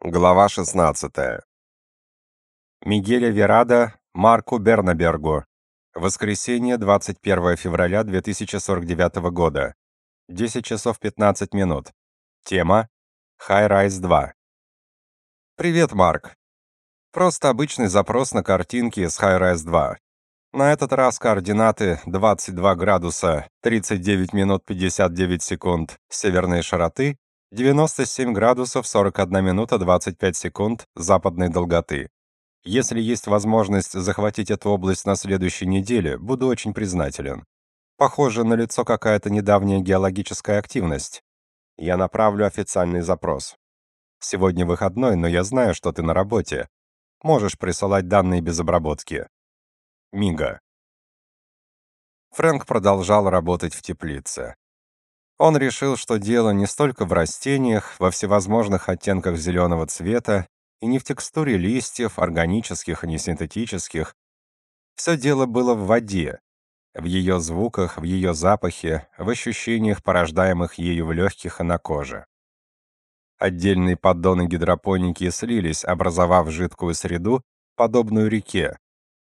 Глава 16. Мигеля Верада Марку Бернабергу. Воскресенье, 21 февраля 2049 года. 10 часов 15 минут. Тема High Rise 2. Привет, Марк. Просто обычный запрос на картинки с High Rise 2. На этот раз координаты 22 градуса 39 минут 59 секунд северной широты 97 градусов 41 минута 25 секунд западной долготы. Если есть возможность захватить эту область на следующей неделе, буду очень признателен. Похоже, на лицо какая-то недавняя геологическая активность. Я направлю официальный запрос. Сегодня выходной, но я знаю, что ты на работе. Можешь присылать данные без обработки. Мига. Фрэнк продолжал работать в теплице. Он решил, что дело не столько в растениях, во всевозможных оттенках зеленого цвета, и не в текстуре листьев, органических и несинтетических. Все дело было в воде, в ее звуках, в ее запахе, в ощущениях, порождаемых ею в легких и на коже. Отдельные поддоны гидропоники слились, образовав жидкую среду, подобную реке,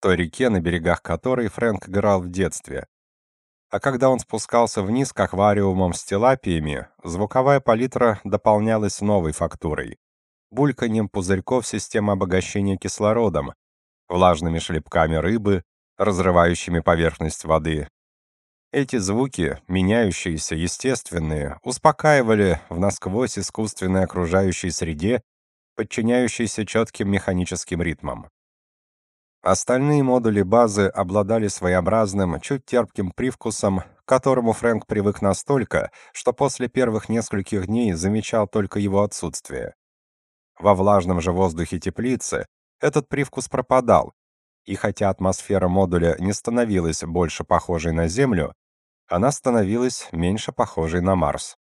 той реке, на берегах которой Фрэнк играл в детстве. А когда он спускался вниз к аквариумам с тилапиями, звуковая палитра дополнялась новой фактурой. Бульканьем пузырьков системы обогащения кислородом, влажными шлепками рыбы, разрывающими поверхность воды. Эти звуки, меняющиеся, естественные, успокаивали в насквозь искусственной окружающей среде, подчиняющейся четким механическим ритмам. Остальные модули базы обладали своеобразным, чуть терпким привкусом, к которому Фрэнк привык настолько, что после первых нескольких дней замечал только его отсутствие. Во влажном же воздухе теплицы этот привкус пропадал, и хотя атмосфера модуля не становилась больше похожей на Землю, она становилась меньше похожей на Марс.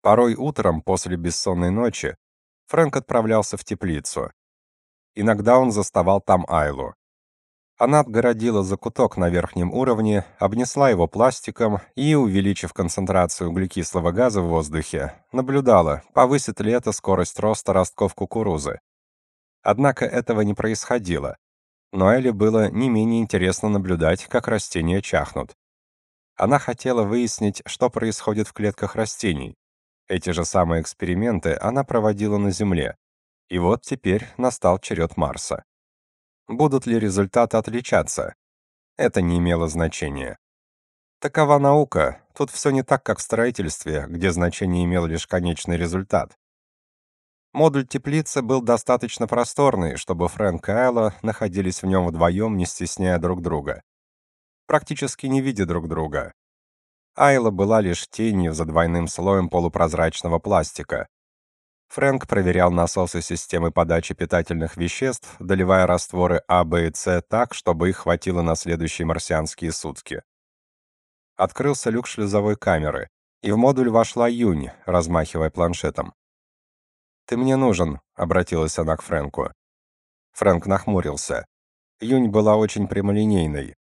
Порой утром после бессонной ночи Фрэнк отправлялся в теплицу. Иногда он заставал там Айлу. Она отгородила закуток на верхнем уровне, обнесла его пластиком и, увеличив концентрацию углекислого газа в воздухе, наблюдала, повысит ли это скорость роста ростков кукурузы. Однако этого не происходило. Но Элли было не менее интересно наблюдать, как растения чахнут. Она хотела выяснить, что происходит в клетках растений. Эти же самые эксперименты она проводила на Земле. И вот теперь настал черед Марса. Будут ли результаты отличаться? Это не имело значения. Такова наука. Тут все не так, как в строительстве, где значение имел лишь конечный результат. Модуль теплицы был достаточно просторный, чтобы Фрэнк и Айла находились в нем вдвоем, не стесняя друг друга. Практически не видя друг друга. Айла была лишь тенью за двойным слоем полупрозрачного пластика, Фрэнк проверял насосы системы подачи питательных веществ, доливая растворы А, Б и С так, чтобы их хватило на следующие марсианские сутки. Открылся люк шлюзовой камеры, и в модуль вошла Юнь, размахивая планшетом. «Ты мне нужен», — обратилась она к Фрэнку. Фрэнк нахмурился. Юнь была очень прямолинейной.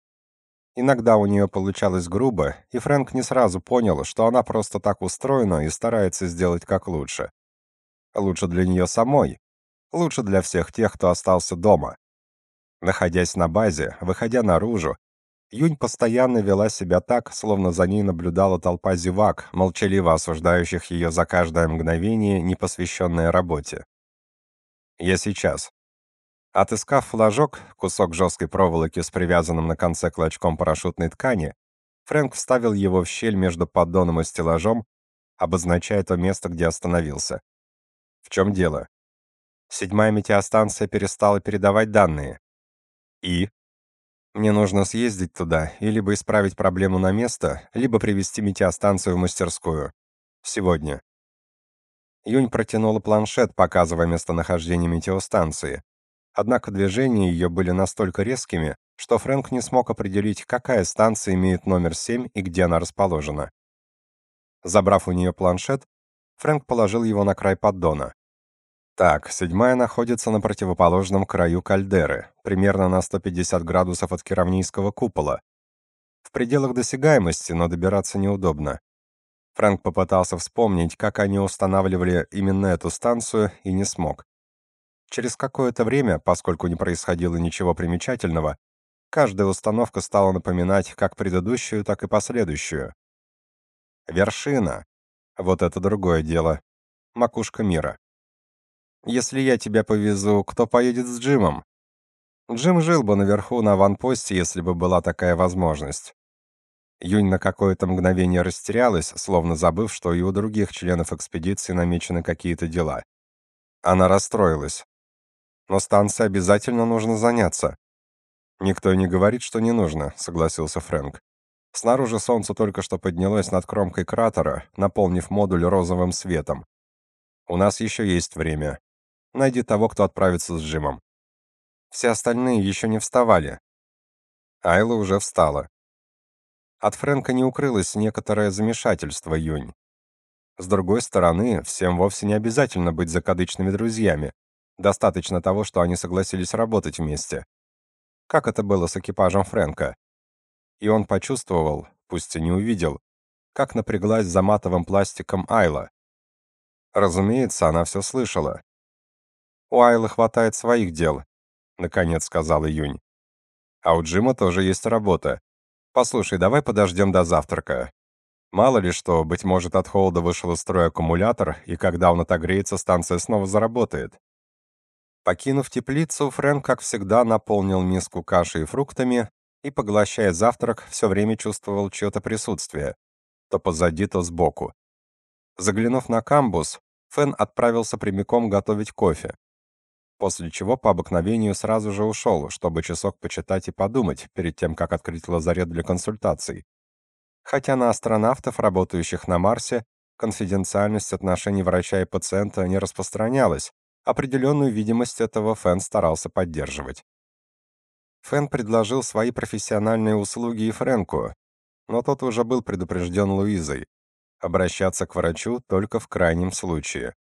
Иногда у нее получалось грубо, и Фрэнк не сразу понял, что она просто так устроена и старается сделать как лучше. Лучше для нее самой. Лучше для всех тех, кто остался дома. Находясь на базе, выходя наружу, Юнь постоянно вела себя так, словно за ней наблюдала толпа зевак, молчаливо осуждающих ее за каждое мгновение, не посвященное работе. Я сейчас. Отыскав флажок, кусок жесткой проволоки с привязанным на конце клочком парашютной ткани, Фрэнк вставил его в щель между поддоном и стеллажом, обозначая то место, где остановился. В чем дело? Седьмая метеостанция перестала передавать данные. И мне нужно съездить туда и либо исправить проблему на место, либо привести метеостанцию в мастерскую. Сегодня. Юнь протянула планшет, показывая местонахождение метеостанции. Однако движения ее были настолько резкими, что Фрэнк не смог определить, какая станция имеет номер 7 и где она расположена. Забрав у нее планшет, Фрэнк положил его на край поддона. Так, седьмая находится на противоположном краю кальдеры, примерно на 150 градусов от Керамнийского купола. В пределах досягаемости, но добираться неудобно. Фрэнк попытался вспомнить, как они устанавливали именно эту станцию, и не смог. Через какое-то время, поскольку не происходило ничего примечательного, каждая установка стала напоминать как предыдущую, так и последующую. Вершина. Вот это другое дело. Макушка мира. Если я тебя повезу, кто поедет с Джимом? Джим жил бы наверху на аванпосте, если бы была такая возможность. Юнь на какое-то мгновение растерялась, словно забыв, что и у других членов экспедиции намечены какие-то дела. Она расстроилась. Но станции обязательно нужно заняться. Никто не говорит, что не нужно, согласился Фрэнк. Снаружи солнце только что поднялось над кромкой кратера, наполнив модуль розовым светом. У нас еще есть время. Найди того, кто отправится с Джимом. Все остальные еще не вставали. Айла уже встала. От Фрэнка не укрылось некоторое замешательство Юнь. С другой стороны, всем вовсе не обязательно быть закадычными друзьями. Достаточно того, что они согласились работать вместе. Как это было с экипажем Фрэнка? И он почувствовал, пусть и не увидел, как напряглась за матовым пластиком Айла. Разумеется, она все слышала. У Айлы хватает своих дел, наконец сказал Июнь. А у Джима тоже есть работа. Послушай, давай подождем до завтрака. Мало ли что, быть может, от холода вышел из строя аккумулятор, и когда он отогреется, станция снова заработает. Покинув теплицу, Фрэнк, как всегда, наполнил миску кашей и фруктами и, поглощая завтрак, все время чувствовал чье-то присутствие, то позади, то сбоку. Заглянув на камбус, Фэн отправился прямиком готовить кофе после чего по обыкновению сразу же ушел, чтобы часок почитать и подумать перед тем, как открыть лазарет для консультаций. Хотя на астронавтов, работающих на Марсе, конфиденциальность отношений врача и пациента не распространялась, определенную видимость этого Фэн старался поддерживать. Фэн предложил свои профессиональные услуги и Фрэнку, но тот уже был предупрежден Луизой. Обращаться к врачу только в крайнем случае.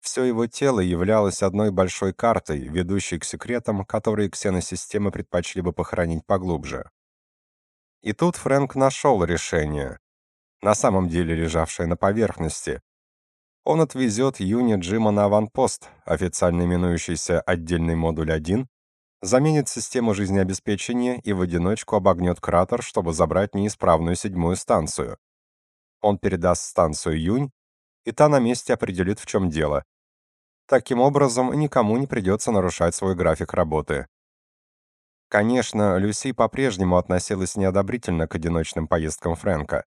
Все его тело являлось одной большой картой, ведущей к секретам, которые ксеносистемы предпочли бы похоронить поглубже. И тут Фрэнк нашел решение, на самом деле лежавшее на поверхности. Он отвезет Юни Джима на аванпост, официально именующийся «Отдельный модуль 1», заменит систему жизнеобеспечения и в одиночку обогнет кратер, чтобы забрать неисправную седьмую станцию. Он передаст станцию Юнь, и та на месте определит, в чем дело, Таким образом, никому не придется нарушать свой график работы. Конечно, Люси по-прежнему относилась неодобрительно к одиночным поездкам Фрэнка.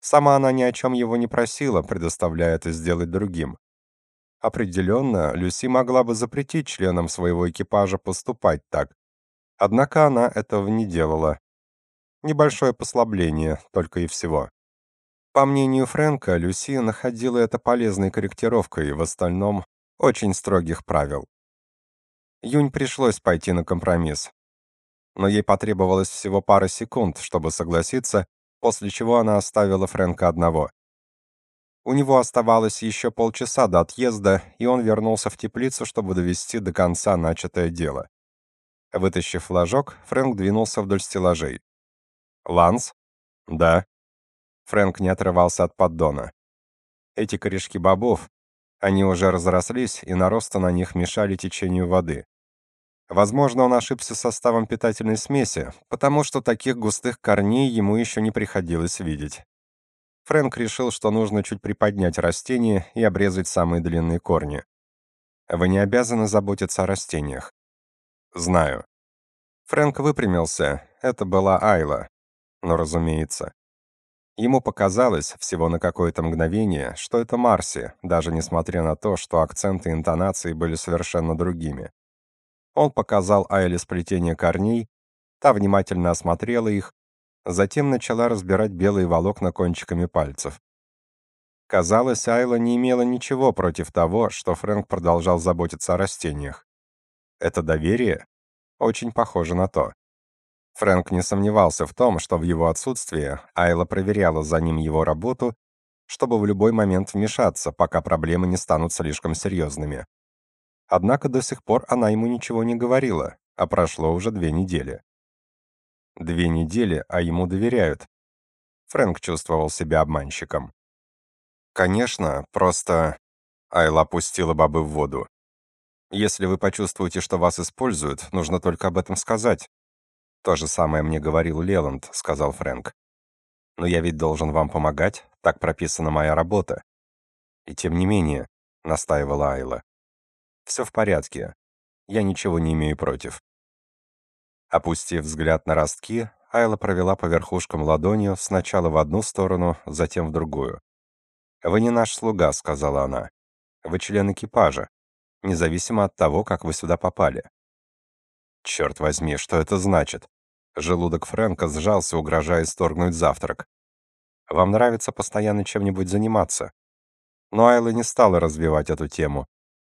Сама она ни о чем его не просила, предоставляя это сделать другим. Определенно, Люси могла бы запретить членам своего экипажа поступать так. Однако она этого не делала. Небольшое послабление, только и всего. По мнению Фрэнка, Люси находила это полезной корректировкой, в остальном очень строгих правил. Юнь пришлось пойти на компромисс. Но ей потребовалось всего пара секунд, чтобы согласиться, после чего она оставила Фрэнка одного. У него оставалось еще полчаса до отъезда, и он вернулся в теплицу, чтобы довести до конца начатое дело. Вытащив флажок, Фрэнк двинулся вдоль стеллажей. «Ланс?» «Да». Фрэнк не отрывался от поддона. Эти корешки бобов, они уже разрослись, и наросты на них мешали течению воды. Возможно, он ошибся составом питательной смеси, потому что таких густых корней ему еще не приходилось видеть. Фрэнк решил, что нужно чуть приподнять растение и обрезать самые длинные корни. Вы не обязаны заботиться о растениях. Знаю. Фрэнк выпрямился. Это была Айла. Но, разумеется, Ему показалось всего на какое-то мгновение, что это Марси, даже несмотря на то, что акценты и интонации были совершенно другими. Он показал Айле сплетение корней, та внимательно осмотрела их, затем начала разбирать белые волокна кончиками пальцев. Казалось, Айла не имела ничего против того, что Фрэнк продолжал заботиться о растениях. Это доверие? Очень похоже на то. Фрэнк не сомневался в том, что в его отсутствие Айла проверяла за ним его работу, чтобы в любой момент вмешаться, пока проблемы не станут слишком серьезными. Однако до сих пор она ему ничего не говорила, а прошло уже две недели. Две недели, а ему доверяют. Фрэнк чувствовал себя обманщиком. Конечно, просто Айла опустила бобы в воду. Если вы почувствуете, что вас используют, нужно только об этом сказать. То же самое мне говорил Леланд, сказал Фрэнк. Но я ведь должен вам помогать, так прописана моя работа. И тем не менее, настаивала Айла. «Все в порядке. Я ничего не имею против. Опустив взгляд на ростки, Айла провела по верхушкам ладонью сначала в одну сторону, затем в другую. «Вы не наш слуга», — сказала она. «Вы член экипажа, независимо от того, как вы сюда попали». «Черт возьми, что это значит?» Желудок Фрэнка сжался, угрожая сторгнуть завтрак. «Вам нравится постоянно чем-нибудь заниматься?» Но Айла не стала развивать эту тему.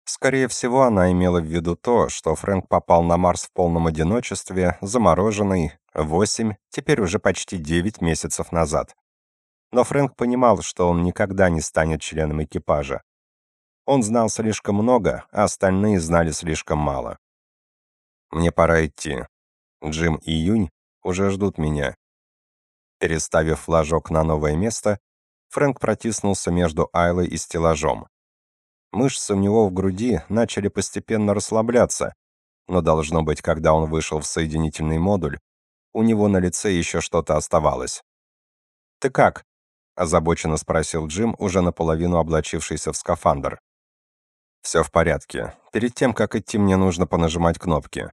Скорее всего, она имела в виду то, что Фрэнк попал на Марс в полном одиночестве, замороженный, 8, теперь уже почти 9 месяцев назад. Но Фрэнк понимал, что он никогда не станет членом экипажа. Он знал слишком много, а остальные знали слишком мало. «Мне пора идти. Джим и Юнь уже ждут меня». Переставив флажок на новое место, Фрэнк протиснулся между Айлой и стеллажом. Мышцы у него в груди начали постепенно расслабляться, но должно быть, когда он вышел в соединительный модуль, у него на лице еще что-то оставалось. «Ты как?» — озабоченно спросил Джим, уже наполовину облачившийся в скафандр. «Все в порядке. Перед тем, как идти, мне нужно понажимать кнопки».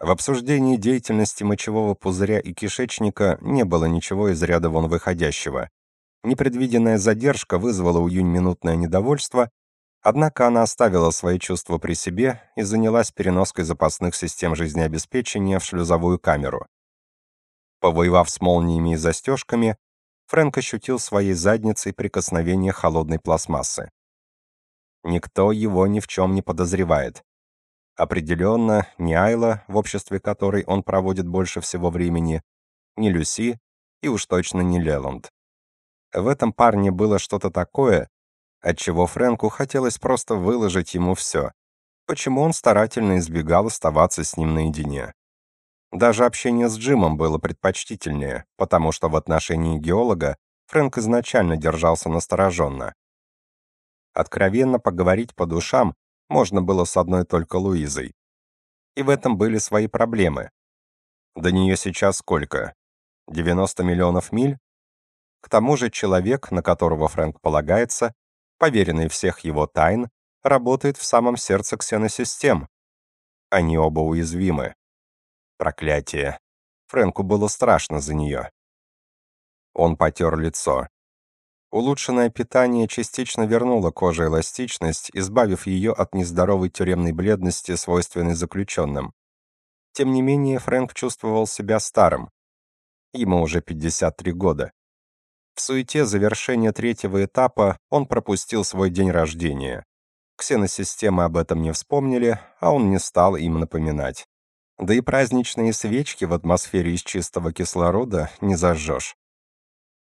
В обсуждении деятельности мочевого пузыря и кишечника не было ничего из ряда вон выходящего. Непредвиденная задержка вызвала у Юнь минутное недовольство, Однако она оставила свои чувства при себе и занялась переноской запасных систем жизнеобеспечения в шлюзовую камеру. Повоевав с молниями и застежками, Фрэнк ощутил своей задницей прикосновение холодной пластмассы. Никто его ни в чем не подозревает. Определенно, ни Айла, в обществе которой он проводит больше всего времени, ни Люси и уж точно не Леланд. В этом парне было что-то такое, отчего Фрэнку хотелось просто выложить ему все. Почему он старательно избегал оставаться с ним наедине. Даже общение с Джимом было предпочтительнее, потому что в отношении геолога Фрэнк изначально держался настороженно. Откровенно поговорить по душам можно было с одной только Луизой. И в этом были свои проблемы. До нее сейчас сколько? 90 миллионов миль? К тому же человек, на которого Фрэнк полагается, поверенный всех его тайн, работает в самом сердце ксеносистем. Они оба уязвимы. Проклятие. Фрэнку было страшно за нее. Он потер лицо. Улучшенное питание частично вернуло коже эластичность, избавив ее от нездоровой тюремной бледности, свойственной заключенным. Тем не менее, Фрэнк чувствовал себя старым. Ему уже 53 года. В суете завершения третьего этапа он пропустил свой день рождения. Ксеносистемы об этом не вспомнили, а он не стал им напоминать. Да и праздничные свечки в атмосфере из чистого кислорода не зажжешь.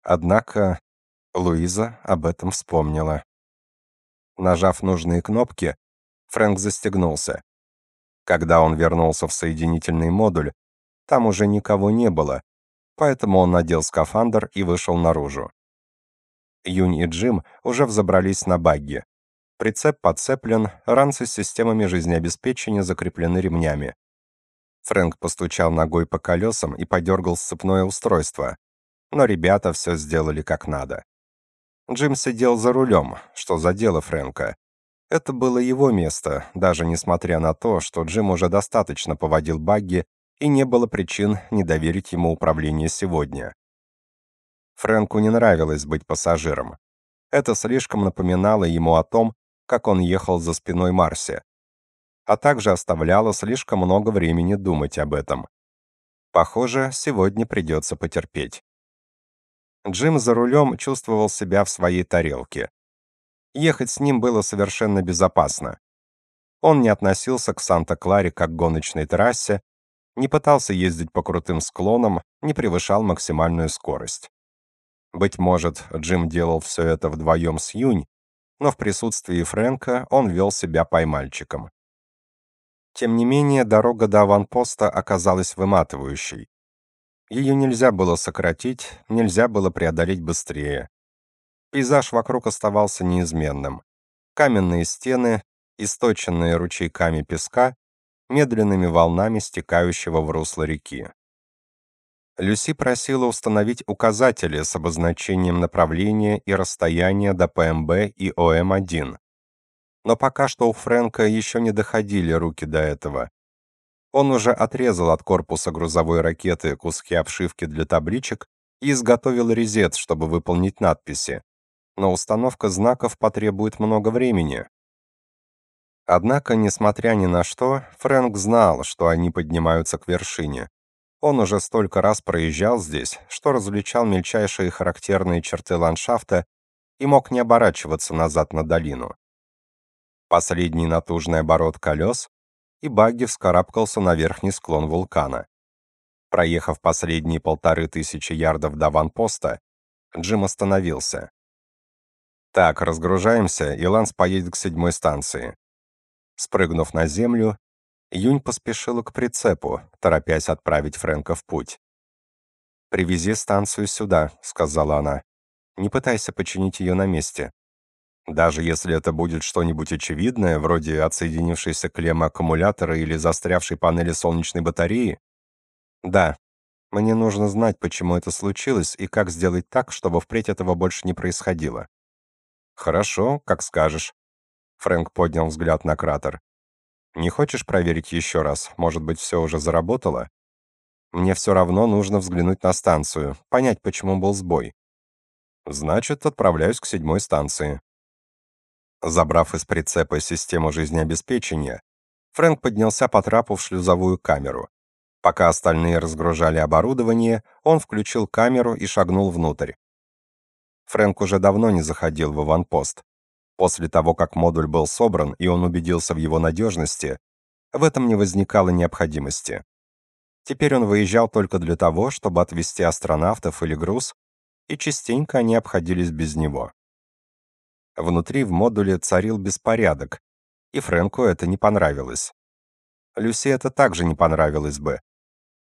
Однако Луиза об этом вспомнила. Нажав нужные кнопки, Фрэнк застегнулся. Когда он вернулся в соединительный модуль, там уже никого не было, поэтому он надел скафандр и вышел наружу. Юнь и Джим уже взобрались на багги. Прицеп подцеплен, ранцы с системами жизнеобеспечения закреплены ремнями. Фрэнк постучал ногой по колесам и подергал сцепное устройство, но ребята все сделали как надо. Джим сидел за рулем, что задело Фрэнка. Это было его место, даже несмотря на то, что Джим уже достаточно поводил багги и не было причин не доверить ему управление сегодня. Фрэнку не нравилось быть пассажиром. Это слишком напоминало ему о том, как он ехал за спиной Марси, а также оставляло слишком много времени думать об этом. Похоже, сегодня придется потерпеть. Джим за рулем чувствовал себя в своей тарелке. Ехать с ним было совершенно безопасно. Он не относился к Санта-Кларе как к гоночной трассе, не пытался ездить по крутым склонам, не превышал максимальную скорость. Быть может, Джим делал все это вдвоем с Юнь, но в присутствии Фрэнка он вел себя поймальчиком. Тем не менее, дорога до аванпоста оказалась выматывающей. Ее нельзя было сократить, нельзя было преодолеть быстрее. Пейзаж вокруг оставался неизменным. Каменные стены, источенные ручейками песка, медленными волнами стекающего в русло реки. Люси просила установить указатели с обозначением направления и расстояния до ПМБ и ОМ-1. Но пока что у Фрэнка еще не доходили руки до этого. Он уже отрезал от корпуса грузовой ракеты куски обшивки для табличек и изготовил резет, чтобы выполнить надписи. Но установка знаков потребует много времени. Однако, несмотря ни на что, Фрэнк знал, что они поднимаются к вершине. Он уже столько раз проезжал здесь, что различал мельчайшие характерные черты ландшафта и мог не оборачиваться назад на долину. Последний натужный оборот колес, и багги вскарабкался на верхний склон вулкана. Проехав последние полторы тысячи ярдов до ванпоста, Джим остановился. «Так, разгружаемся, и Ланс поедет к седьмой станции». Спрыгнув на землю, Юнь поспешила к прицепу, торопясь отправить Фрэнка в путь. «Привези станцию сюда», — сказала она. «Не пытайся починить ее на месте. Даже если это будет что-нибудь очевидное, вроде отсоединившейся клеммы аккумулятора или застрявшей панели солнечной батареи? Да. Мне нужно знать, почему это случилось и как сделать так, чтобы впредь этого больше не происходило. Хорошо, как скажешь. Фрэнк поднял взгляд на кратер. Не хочешь проверить еще раз? Может быть, все уже заработало? Мне все равно нужно взглянуть на станцию, понять, почему был сбой. Значит, отправляюсь к седьмой станции. Забрав из прицепа систему жизнеобеспечения, Фрэнк поднялся по трапу в шлюзовую камеру. Пока остальные разгружали оборудование, он включил камеру и шагнул внутрь. Фрэнк уже давно не заходил в аванпост. После того, как модуль был собран и он убедился в его надежности, в этом не возникало необходимости. Теперь он выезжал только для того, чтобы отвезти астронавтов или груз, и частенько они обходились без него. Внутри в модуле царил беспорядок, и Фрэнку это не понравилось. Люси это также не понравилось бы.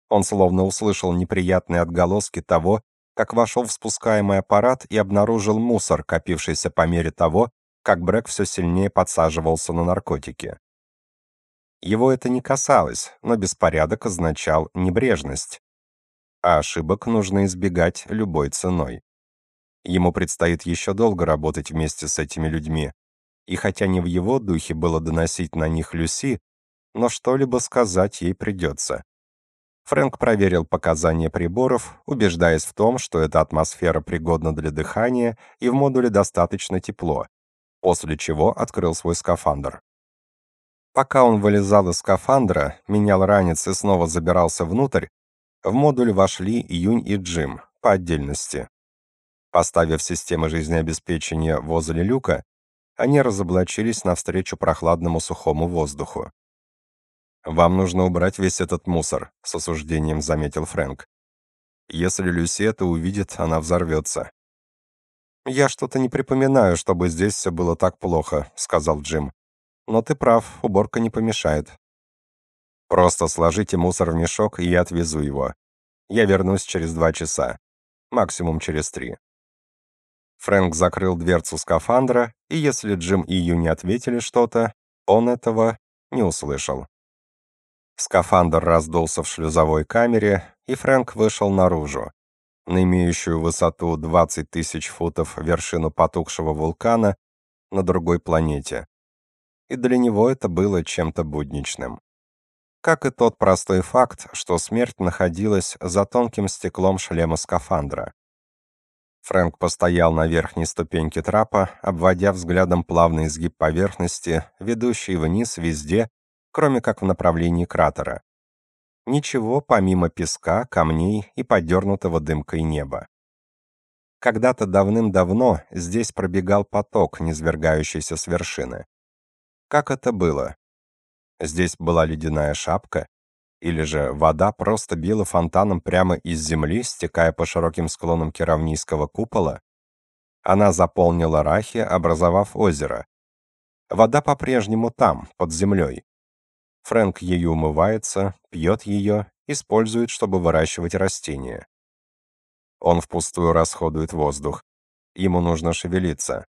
Он словно услышал неприятные отголоски того, как вошел в спускаемый аппарат и обнаружил мусор, копившийся по мере того, как Брэк все сильнее подсаживался на наркотики. Его это не касалось, но беспорядок означал небрежность. А ошибок нужно избегать любой ценой. Ему предстоит еще долго работать вместе с этими людьми, и хотя не в его духе было доносить на них Люси, но что-либо сказать ей придется. Фрэнк проверил показания приборов, убеждаясь в том, что эта атмосфера пригодна для дыхания и в модуле достаточно тепло, после чего открыл свой скафандр. Пока он вылезал из скафандра, менял ранец и снова забирался внутрь, в модуль вошли Юнь и Джим по отдельности. Поставив системы жизнеобеспечения возле люка, они разоблачились навстречу прохладному сухому воздуху. «Вам нужно убрать весь этот мусор», — с осуждением заметил Фрэнк. «Если Люси это увидит, она взорвется». «Я что-то не припоминаю, чтобы здесь все было так плохо», — сказал Джим. «Но ты прав, уборка не помешает». «Просто сложите мусор в мешок, и я отвезу его. Я вернусь через два часа. Максимум через три». Фрэнк закрыл дверцу скафандра, и если Джим и Ю не ответили что-то, он этого не услышал. Скафандр раздулся в шлюзовой камере, и Фрэнк вышел наружу на имеющую высоту 20 тысяч футов вершину потухшего вулкана на другой планете. И для него это было чем-то будничным. Как и тот простой факт, что смерть находилась за тонким стеклом шлема скафандра. Фрэнк постоял на верхней ступеньке трапа, обводя взглядом плавный изгиб поверхности, ведущий вниз везде, кроме как в направлении кратера. Ничего помимо песка, камней и подернутого дымкой неба. Когда-то давным-давно здесь пробегал поток, низвергающийся с вершины. Как это было? Здесь была ледяная шапка, или же вода просто била фонтаном прямо из земли, стекая по широким склонам Керавнийского купола? Она заполнила Рахи, образовав озеро. Вода по-прежнему там, под землей. Фрэнк ею умывается, пьет ее, использует, чтобы выращивать растения. Он впустую расходует воздух. ему нужно шевелиться.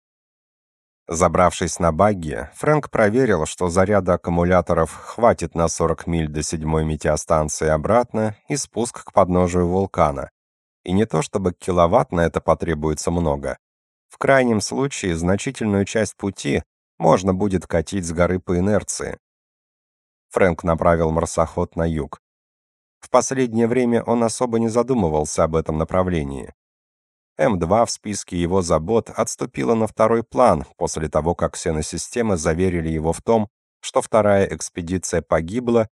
Забравшись на багги, Фрэнк проверил, что заряда аккумуляторов хватит на 40 миль до седьмой метеостанции обратно и спуск к подножию вулкана. И не то чтобы киловатт на это потребуется много. В крайнем случае, значительную часть пути можно будет катить с горы по инерции. Фрэнк направил марсоход на юг. В последнее время он особо не задумывался об этом направлении. М2 в списке его забот отступила на второй план после того, как ксеносистемы заверили его в том, что вторая экспедиция погибла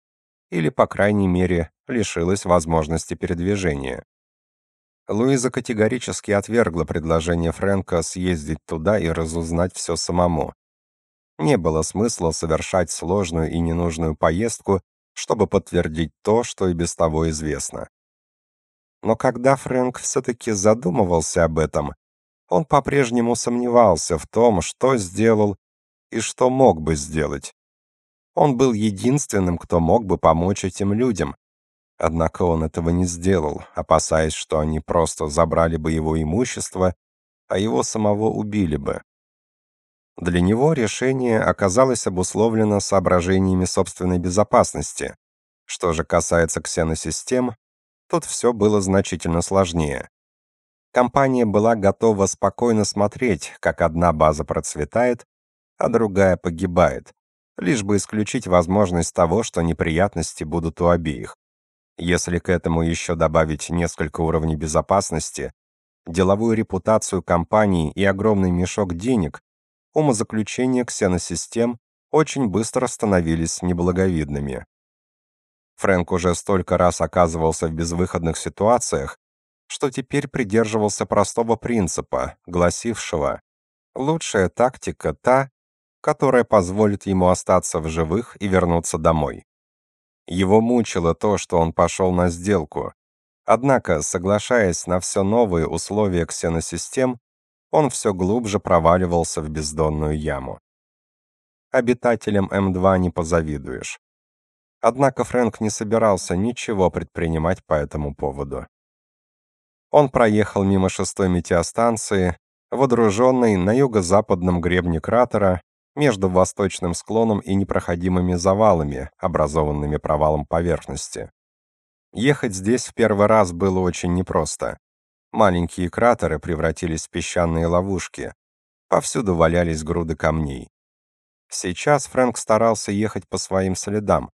или, по крайней мере, лишилась возможности передвижения. Луиза категорически отвергла предложение Фрэнка съездить туда и разузнать все самому. Не было смысла совершать сложную и ненужную поездку, чтобы подтвердить то, что и без того известно. Но когда Фрэнк все-таки задумывался об этом, он по-прежнему сомневался в том, что сделал и что мог бы сделать. Он был единственным, кто мог бы помочь этим людям. Однако он этого не сделал, опасаясь, что они просто забрали бы его имущество, а его самого убили бы. Для него решение оказалось обусловлено соображениями собственной безопасности. Что же касается ксеносистем, Тут все было значительно сложнее. Компания была готова спокойно смотреть, как одна база процветает, а другая погибает, лишь бы исключить возможность того, что неприятности будут у обеих. Если к этому еще добавить несколько уровней безопасности, деловую репутацию компании и огромный мешок денег, умозаключения ксеносистем очень быстро становились неблаговидными. Фрэнк уже столько раз оказывался в безвыходных ситуациях, что теперь придерживался простого принципа, гласившего «лучшая тактика та, которая позволит ему остаться в живых и вернуться домой». Его мучило то, что он пошел на сделку. Однако, соглашаясь на все новые условия ксеносистем, он все глубже проваливался в бездонную яму. Обитателям М2 не позавидуешь. Однако Фрэнк не собирался ничего предпринимать по этому поводу. Он проехал мимо шестой метеостанции, водруженной на юго-западном гребне кратера между восточным склоном и непроходимыми завалами, образованными провалом поверхности. Ехать здесь в первый раз было очень непросто. Маленькие кратеры превратились в песчаные ловушки. Повсюду валялись груды камней. Сейчас Фрэнк старался ехать по своим следам,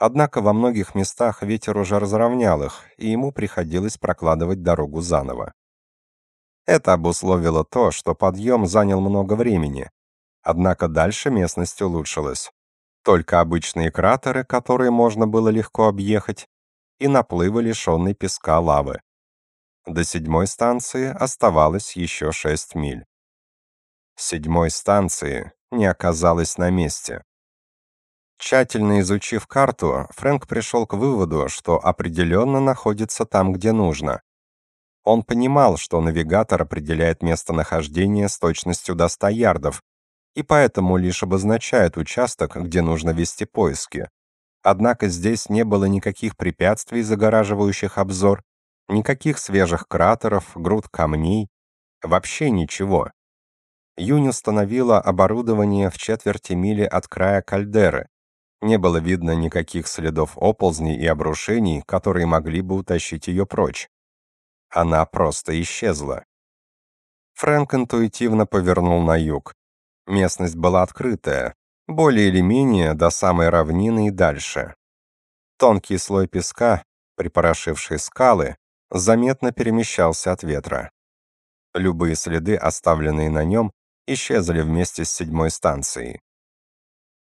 Однако во многих местах ветер уже разровнял их, и ему приходилось прокладывать дорогу заново. Это обусловило то, что подъем занял много времени. Однако дальше местность улучшилась. Только обычные кратеры, которые можно было легко объехать, и наплывы, лишенной песка лавы. До седьмой станции оставалось еще шесть миль. Седьмой станции не оказалось на месте. Тщательно изучив карту, Фрэнк пришел к выводу, что определенно находится там, где нужно. Он понимал, что навигатор определяет местонахождение с точностью до 100 ярдов, и поэтому лишь обозначает участок, где нужно вести поиски. Однако здесь не было никаких препятствий, загораживающих обзор, никаких свежих кратеров, груд камней, вообще ничего. Юнь установила оборудование в четверти мили от края кальдеры, не было видно никаких следов оползней и обрушений, которые могли бы утащить ее прочь. Она просто исчезла. Фрэнк интуитивно повернул на юг. Местность была открытая, более или менее до самой равнины и дальше. Тонкий слой песка, припорошивший скалы, заметно перемещался от ветра. Любые следы, оставленные на нем, исчезли вместе с седьмой станцией.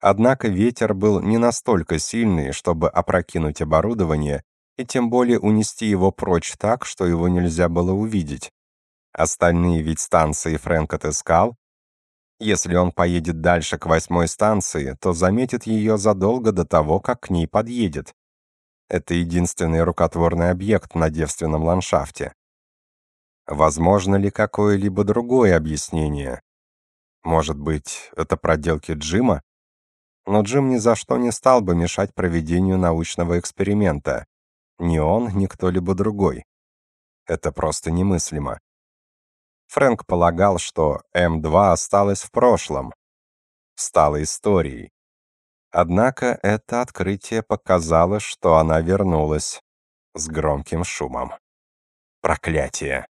Однако ветер был не настолько сильный, чтобы опрокинуть оборудование и тем более унести его прочь так, что его нельзя было увидеть. Остальные ведь станции Фрэнк отыскал. Если он поедет дальше к восьмой станции, то заметит ее задолго до того, как к ней подъедет. Это единственный рукотворный объект на девственном ландшафте. Возможно ли какое-либо другое объяснение? Может быть, это проделки Джима? но Джим ни за что не стал бы мешать проведению научного эксперимента. Ни он, ни кто-либо другой. Это просто немыслимо. Фрэнк полагал, что М2 осталась в прошлом, стала историей. Однако это открытие показало, что она вернулась с громким шумом. Проклятие!